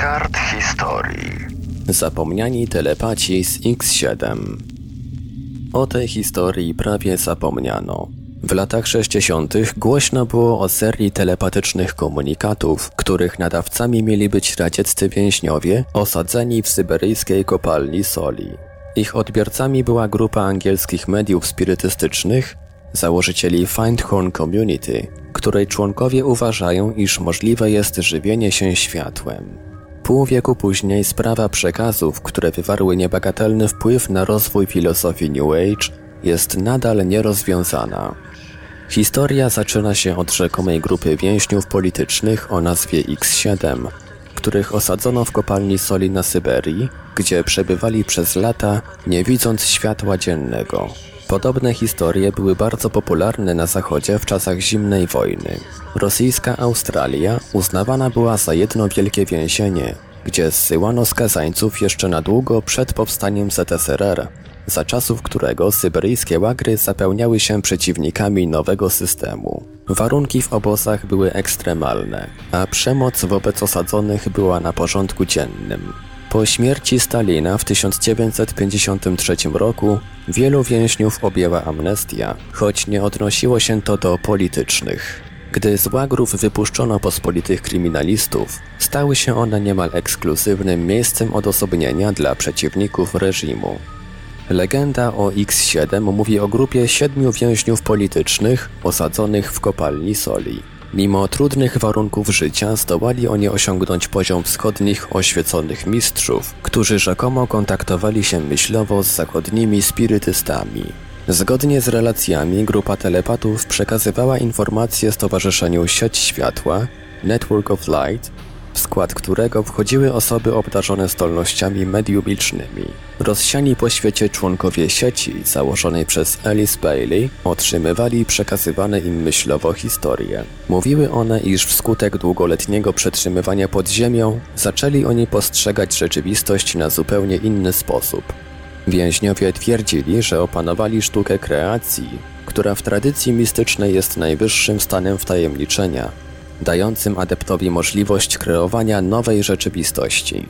kart historii. Zapomniani telepaci z X7. O tej historii prawie zapomniano. W latach 60. głośno było o serii telepatycznych komunikatów, których nadawcami mieli być radzieccy więźniowie osadzeni w syberyjskiej kopalni soli. Ich odbiorcami była grupa angielskich mediów spirytystycznych, założycieli Findhorn Community, której członkowie uważają, iż możliwe jest żywienie się światłem. Pół wieku później sprawa przekazów, które wywarły niebagatelny wpływ na rozwój filozofii New Age, jest nadal nierozwiązana. Historia zaczyna się od rzekomej grupy więźniów politycznych o nazwie X7, których osadzono w kopalni soli na Syberii, gdzie przebywali przez lata, nie widząc światła dziennego. Podobne historie były bardzo popularne na Zachodzie w czasach zimnej wojny. Rosyjska Australia uznawana była za jedno wielkie więzienie, gdzie zsyłano skazańców jeszcze na długo przed powstaniem ZSRR, za czasów którego syberyjskie łagry zapełniały się przeciwnikami nowego systemu. Warunki w obozach były ekstremalne, a przemoc wobec osadzonych była na porządku dziennym. Po śmierci Stalina w 1953 roku wielu więźniów objęła amnestia, choć nie odnosiło się to do politycznych. Gdy z łagrów wypuszczono pospolitych kryminalistów, stały się one niemal ekskluzywnym miejscem odosobnienia dla przeciwników reżimu. Legenda o X7 mówi o grupie siedmiu więźniów politycznych osadzonych w kopalni soli. Mimo trudnych warunków życia zdołali oni osiągnąć poziom wschodnich oświeconych mistrzów, którzy rzekomo kontaktowali się myślowo z zachodnimi spirytystami. Zgodnie z relacjami grupa telepatów przekazywała informacje Stowarzyszeniu Sieć Światła, Network of Light, w skład którego wchodziły osoby obdarzone zdolnościami mediumicznymi. Rozsiani po świecie członkowie sieci założonej przez Alice Bailey otrzymywali przekazywane im myślowo historie. Mówiły one, iż wskutek długoletniego przetrzymywania pod ziemią zaczęli oni postrzegać rzeczywistość na zupełnie inny sposób. Więźniowie twierdzili, że opanowali sztukę kreacji, która w tradycji mistycznej jest najwyższym stanem wtajemniczenia, dającym adeptowi możliwość kreowania nowej rzeczywistości.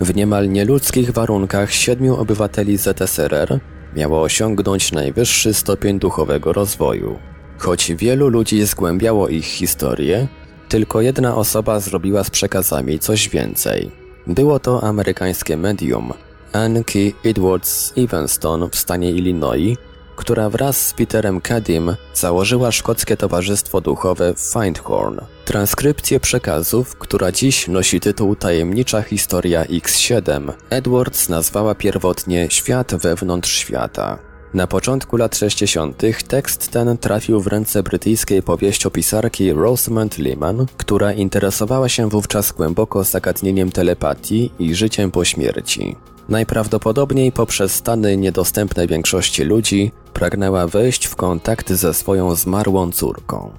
W niemal nieludzkich warunkach siedmiu obywateli ZSRR miało osiągnąć najwyższy stopień duchowego rozwoju. Choć wielu ludzi zgłębiało ich historię, tylko jedna osoba zrobiła z przekazami coś więcej. Było to amerykańskie medium Anki Edwards Evanston w stanie Illinois, która wraz z Peterem Kadim założyła szkockie towarzystwo duchowe Findhorn. Transkrypcję przekazów, która dziś nosi tytuł Tajemnicza Historia X7, Edwards nazwała pierwotnie Świat wewnątrz świata. Na początku lat 60. tekst ten trafił w ręce brytyjskiej powieściopisarki Rosamund Lehman, która interesowała się wówczas głęboko zagadnieniem telepatii i życiem po śmierci. Najprawdopodobniej poprzez stany niedostępne większości ludzi pragnęła wejść w kontakt ze swoją zmarłą córką.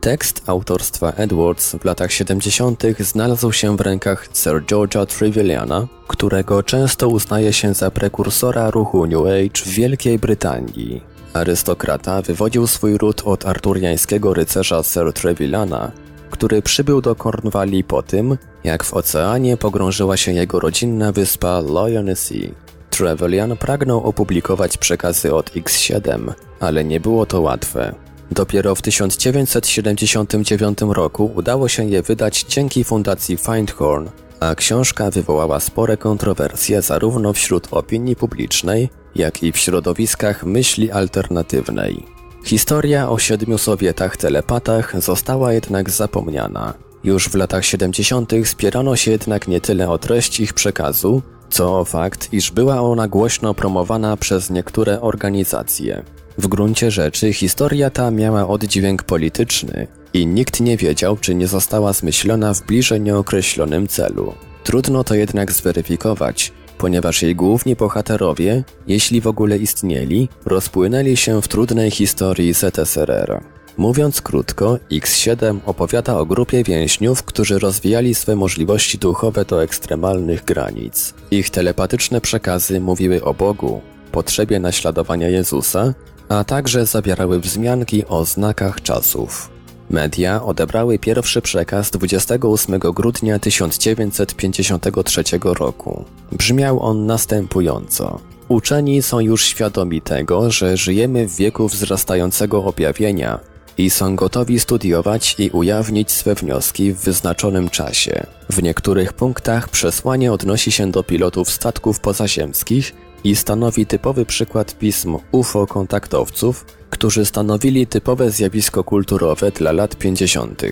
Tekst autorstwa Edwards w latach 70. znalazł się w rękach Sir George'a Trevelyan'a, którego często uznaje się za prekursora ruchu New Age w Wielkiej Brytanii. Arystokrata wywodził swój ród od arturiańskiego rycerza Sir Trevellana, który przybył do Cornwalli po tym, jak w oceanie pogrążyła się jego rodzinna wyspa Loyalty. Trevelyan pragnął opublikować przekazy od X7, ale nie było to łatwe. Dopiero w 1979 roku udało się je wydać dzięki fundacji Findhorn, a książka wywołała spore kontrowersje zarówno wśród opinii publicznej, jak i w środowiskach myśli alternatywnej. Historia o siedmiu Sowietach telepatach została jednak zapomniana. Już w latach 70. spierano się jednak nie tyle o treść ich przekazu, co o fakt, iż była ona głośno promowana przez niektóre organizacje. W gruncie rzeczy historia ta miała oddźwięk polityczny i nikt nie wiedział, czy nie została zmyślona w bliżej nieokreślonym celu. Trudno to jednak zweryfikować, ponieważ jej główni bohaterowie, jeśli w ogóle istnieli, rozpłynęli się w trudnej historii ZSRR. Mówiąc krótko, X7 opowiada o grupie więźniów, którzy rozwijali swe możliwości duchowe do ekstremalnych granic. Ich telepatyczne przekazy mówiły o Bogu, potrzebie naśladowania Jezusa, a także zawierały wzmianki o znakach czasów. Media odebrały pierwszy przekaz 28 grudnia 1953 roku. Brzmiał on następująco. Uczeni są już świadomi tego, że żyjemy w wieku wzrastającego objawienia i są gotowi studiować i ujawnić swe wnioski w wyznaczonym czasie. W niektórych punktach przesłanie odnosi się do pilotów statków pozaziemskich i stanowi typowy przykład pism UFO kontaktowców, którzy stanowili typowe zjawisko kulturowe dla lat 50.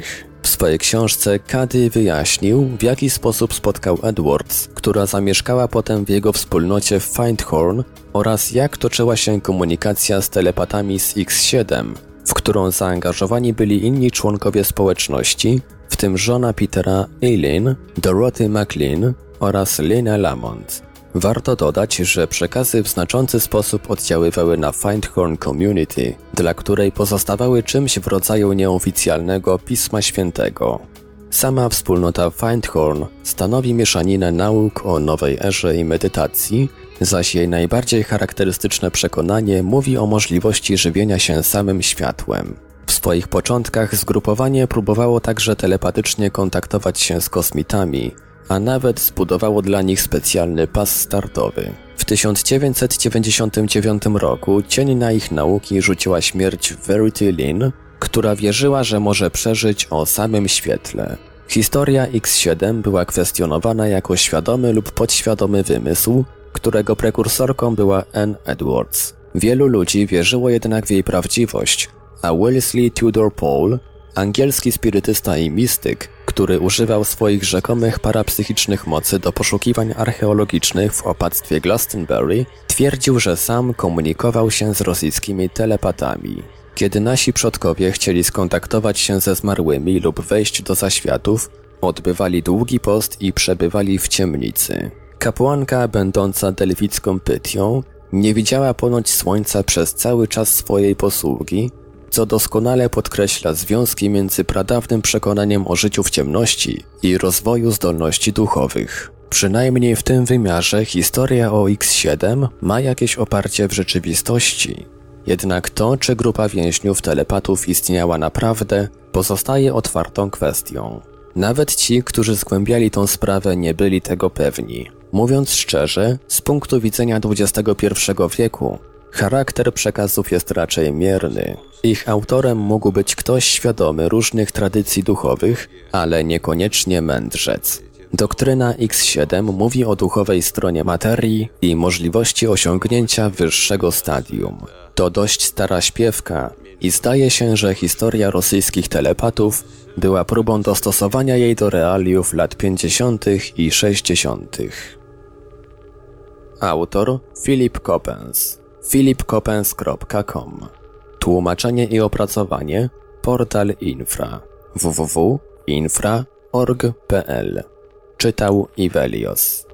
W swojej książce Cady wyjaśnił, w jaki sposób spotkał Edwards, która zamieszkała potem w jego wspólnocie w Findhorn oraz jak toczyła się komunikacja z telepatami z X7, w którą zaangażowani byli inni członkowie społeczności, w tym żona Petera Eileen, Dorothy McLean oraz Lena Lamont. Warto dodać, że przekazy w znaczący sposób oddziaływały na Findhorn Community, dla której pozostawały czymś w rodzaju nieoficjalnego Pisma Świętego. Sama wspólnota Findhorn stanowi mieszaninę nauk o nowej erze i medytacji, zaś jej najbardziej charakterystyczne przekonanie mówi o możliwości żywienia się samym światłem. W swoich początkach zgrupowanie próbowało także telepatycznie kontaktować się z kosmitami, a nawet zbudowało dla nich specjalny pas startowy. W 1999 roku cień na ich nauki rzuciła śmierć Verity Lynn, która wierzyła, że może przeżyć o samym świetle. Historia X7 była kwestionowana jako świadomy lub podświadomy wymysł, którego prekursorką była Anne Edwards. Wielu ludzi wierzyło jednak w jej prawdziwość, a Wellesley Tudor Paul, angielski spirytysta i mistyk, który używał swoich rzekomych parapsychicznych mocy do poszukiwań archeologicznych w opactwie Glastonbury, twierdził, że sam komunikował się z rosyjskimi telepatami. Kiedy nasi przodkowie chcieli skontaktować się ze zmarłymi lub wejść do zaświatów, odbywali długi post i przebywali w ciemnicy. Kapłanka, będąca delwicką pytią, nie widziała ponoć słońca przez cały czas swojej posługi, co doskonale podkreśla związki między pradawnym przekonaniem o życiu w ciemności i rozwoju zdolności duchowych. Przynajmniej w tym wymiarze historia o X7 ma jakieś oparcie w rzeczywistości. Jednak to, czy grupa więźniów telepatów istniała naprawdę, pozostaje otwartą kwestią. Nawet ci, którzy zgłębiali tą sprawę, nie byli tego pewni. Mówiąc szczerze, z punktu widzenia XXI wieku, charakter przekazów jest raczej mierny. Ich autorem mógł być ktoś świadomy różnych tradycji duchowych, ale niekoniecznie mędrzec. Doktryna X7 mówi o duchowej stronie materii i możliwości osiągnięcia wyższego stadium. To dość stara śpiewka i zdaje się, że historia rosyjskich telepatów była próbą dostosowania jej do realiów lat 50. i 60. Autor Philip Coppens. philipcoppens.com Tłumaczenie i opracowanie Portal Infra. www.infra.org.pl Czytał Ivelios